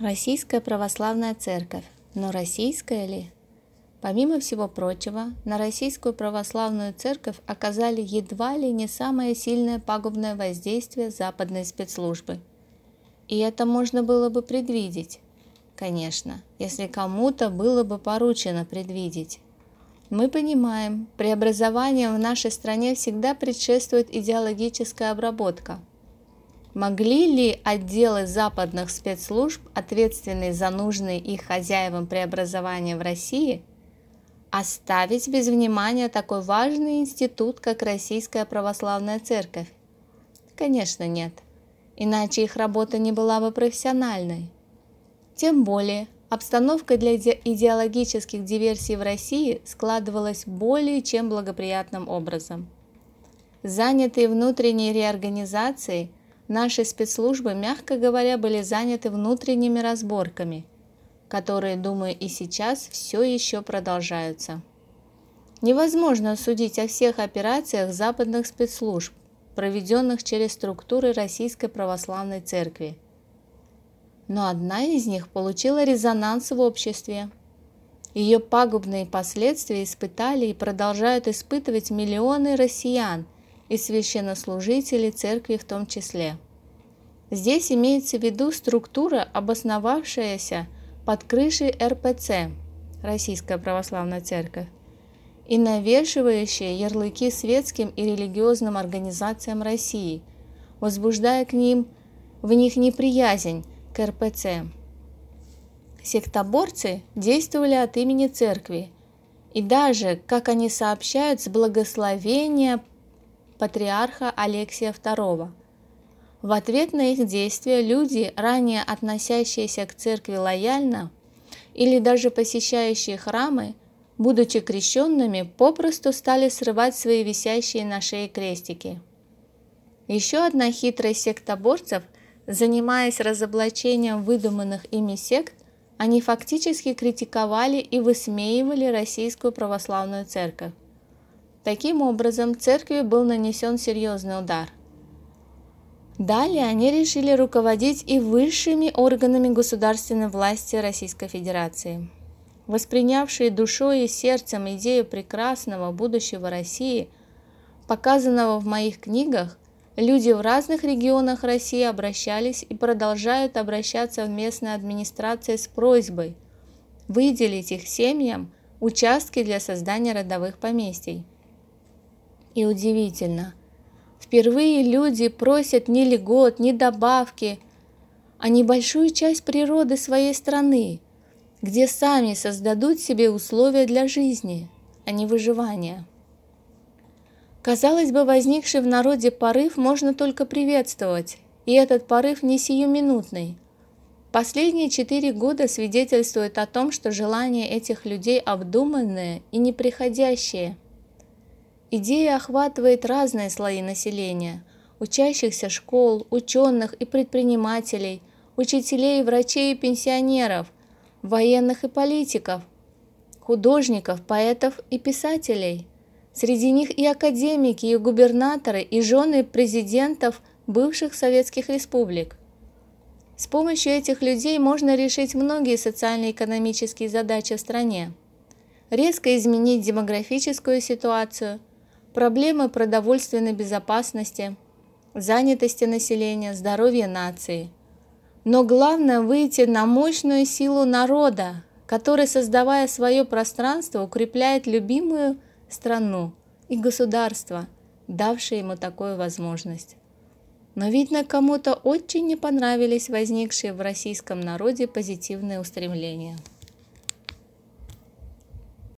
Российская православная церковь. Но российская ли? Помимо всего прочего, на российскую православную церковь оказали едва ли не самое сильное пагубное воздействие западной спецслужбы. И это можно было бы предвидеть. Конечно, если кому-то было бы поручено предвидеть. Мы понимаем, преобразованиям в нашей стране всегда предшествует идеологическая обработка – Могли ли отделы западных спецслужб, ответственные за нужные их хозяевам преобразования в России, оставить без внимания такой важный институт, как Российская Православная Церковь? Конечно, нет. Иначе их работа не была бы профессиональной. Тем более, обстановка для идеологических диверсий в России складывалась более чем благоприятным образом. Занятые внутренней реорганизацией – Наши спецслужбы, мягко говоря, были заняты внутренними разборками, которые, думаю, и сейчас все еще продолжаются. Невозможно судить о всех операциях западных спецслужб, проведенных через структуры Российской Православной Церкви. Но одна из них получила резонанс в обществе. Ее пагубные последствия испытали и продолжают испытывать миллионы россиян – и священнослужителей церкви в том числе. Здесь имеется в виду структура, обосновавшаяся под крышей РПЦ, Российская Православная Церковь, и навешивающая ярлыки светским и религиозным организациям России, возбуждая к ним в них неприязнь к РПЦ. Сектоборцы действовали от имени церкви, и даже, как они сообщают, с благословения патриарха Алексия II. В ответ на их действия люди, ранее относящиеся к церкви лояльно или даже посещающие храмы, будучи крещенными, попросту стали срывать свои висящие на шее крестики. Еще одна хитрость сектоборцев, занимаясь разоблачением выдуманных ими сект, они фактически критиковали и высмеивали Российскую Православную Церковь. Таким образом, церкви был нанесен серьезный удар. Далее они решили руководить и высшими органами государственной власти Российской Федерации. Воспринявшие душой и сердцем идею прекрасного будущего России, показанного в моих книгах, люди в разных регионах России обращались и продолжают обращаться в местные администрации с просьбой выделить их семьям участки для создания родовых поместий. И удивительно, впервые люди просят не льгот, не добавки, а небольшую часть природы своей страны, где сами создадут себе условия для жизни, а не выживания. Казалось бы, возникший в народе порыв можно только приветствовать, и этот порыв не сиюминутный. Последние четыре года свидетельствуют о том, что желания этих людей обдуманные и неприходящие – Идея охватывает разные слои населения – учащихся школ, ученых и предпринимателей, учителей, врачей и пенсионеров, военных и политиков, художников, поэтов и писателей. Среди них и академики, и губернаторы, и жены президентов бывших советских республик. С помощью этих людей можно решить многие социально-экономические задачи в стране. Резко изменить демографическую ситуацию – проблемы продовольственной безопасности, занятости населения, здоровья нации. Но главное выйти на мощную силу народа, который, создавая свое пространство, укрепляет любимую страну и государство, давшее ему такую возможность. Но, видно, кому-то очень не понравились возникшие в российском народе позитивные устремления.